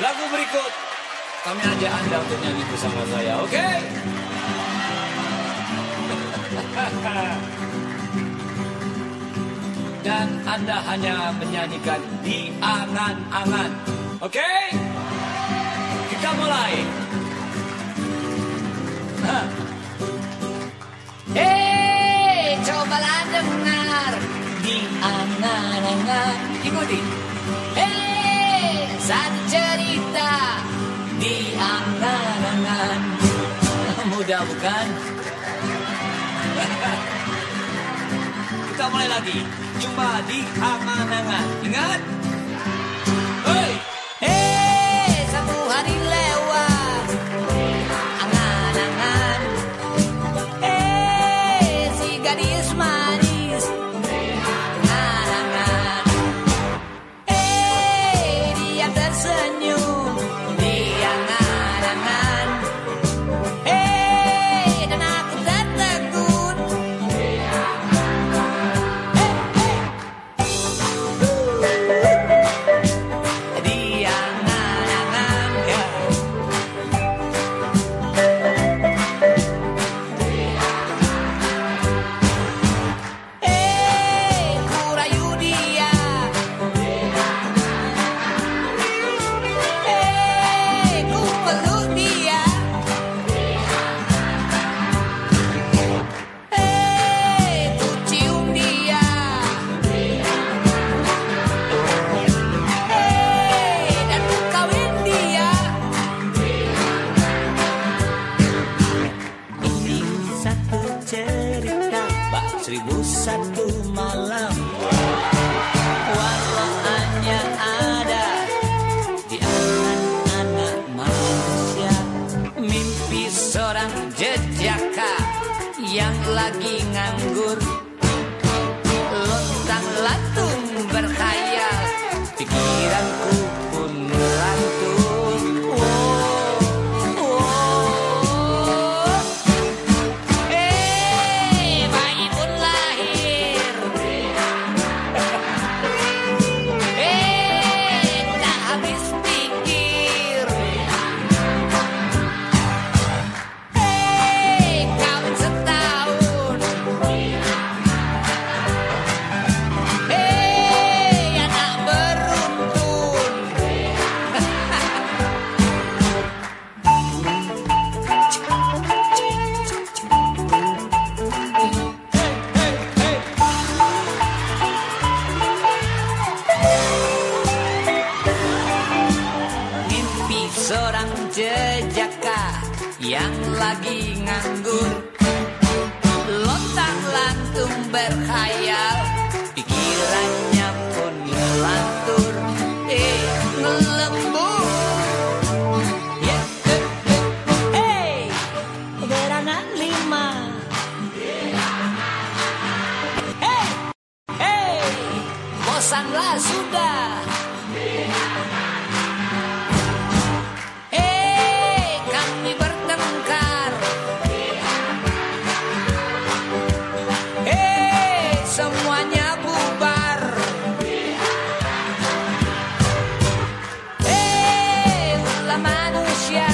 Lagu berikut kami ajak Anda untuk nyanyi bersama saya, oke? Dan Anda hanya menyanyikan di angan-angan, oke? Kita mulai. Eh, cobalah dengar di angan-angan. Ikuti. kan? Kita mulai lagi. Jumpa di Amanangan. Ingat? seorang jejaka yang lagi nganggur. yang lagi nganggur. Lontang lantung berkhayal. Pikirannya pun ngelantur. Eh ngelembur. Yeah. Hey. Beranak lima. Hey, hey, bosanlah sudah. semuanya bubar. Eh, hey, manusia.